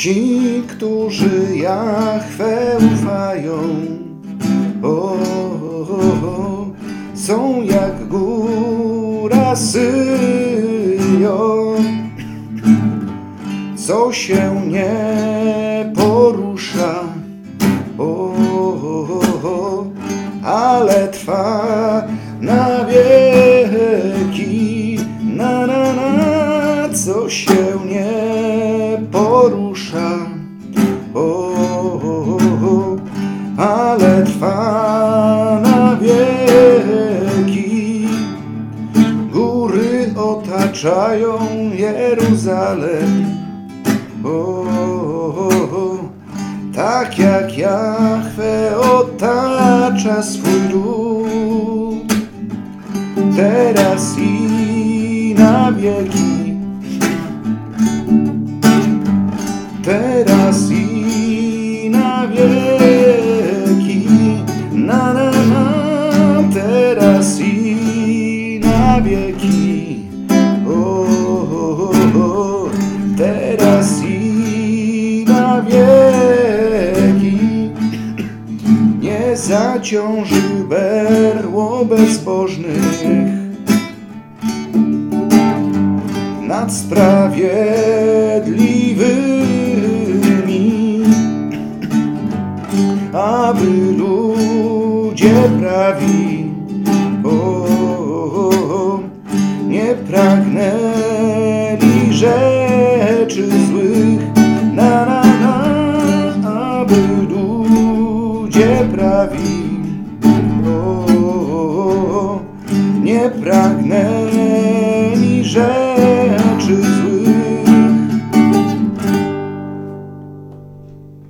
Ci, którzy Jahwe ufają, o, o, o, są jak góra Syjon, co się nie porusza, o, o, ale trwa na wieki, na, na, na, co się nie porusza, o, o, o, ale trwa na wieki. Góry otaczają Jeruzalem, o, tak jak Jahwe otacza swój lud, teraz i na wieki. Teraz i na wieki, na na na, teraz i na wieki, o, o, o, teraz i na wieki. Nie zaciąży berło bezbożnych nad sprawiedliwymi. ludzie prawi, bo nie pragnęli rzeczy złych, na, na, na, aby ludzie prawi, bo nie pragnęli rzeczy